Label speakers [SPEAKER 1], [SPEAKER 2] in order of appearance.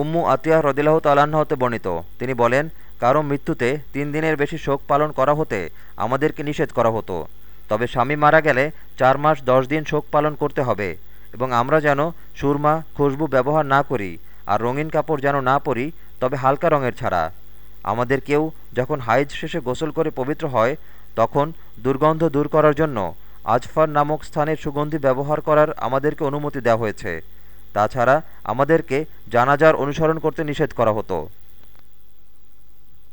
[SPEAKER 1] উম্মু আতিয়া রদিল্লাহ তাল্লাহ্ন হতে বর্ণিত। তিনি বলেন, কারও মৃত্যুতে তিন দিনের বেশি শোক পালন করা হতে আমাদেরকে নিষেধ করা হতো। তবে স্বামী মারা গেলে চার মাস দশ দিন শোক পালন করতে হবে এবং আমরা যেন সুরমা, খুশবু ব্যবহার না করি আর রঙিন কাপড় যেন না পরি, তবে হালকা রঙের ছাড়া। আমাদের কেউ যখন হাইজ শেষে গোসল করে পবিত্র হয়, তখন দুর্গন্ধ দূর করার জন্য আজফার নামক স্থানের সুগন্ধি ব্যবহার করার আমাদেরকে অনুমতি দেওয়া হয়েছে। তাছাড়া আমাদেরকে জানাজার অনুসরণ করতে নিষেধ করা হতো।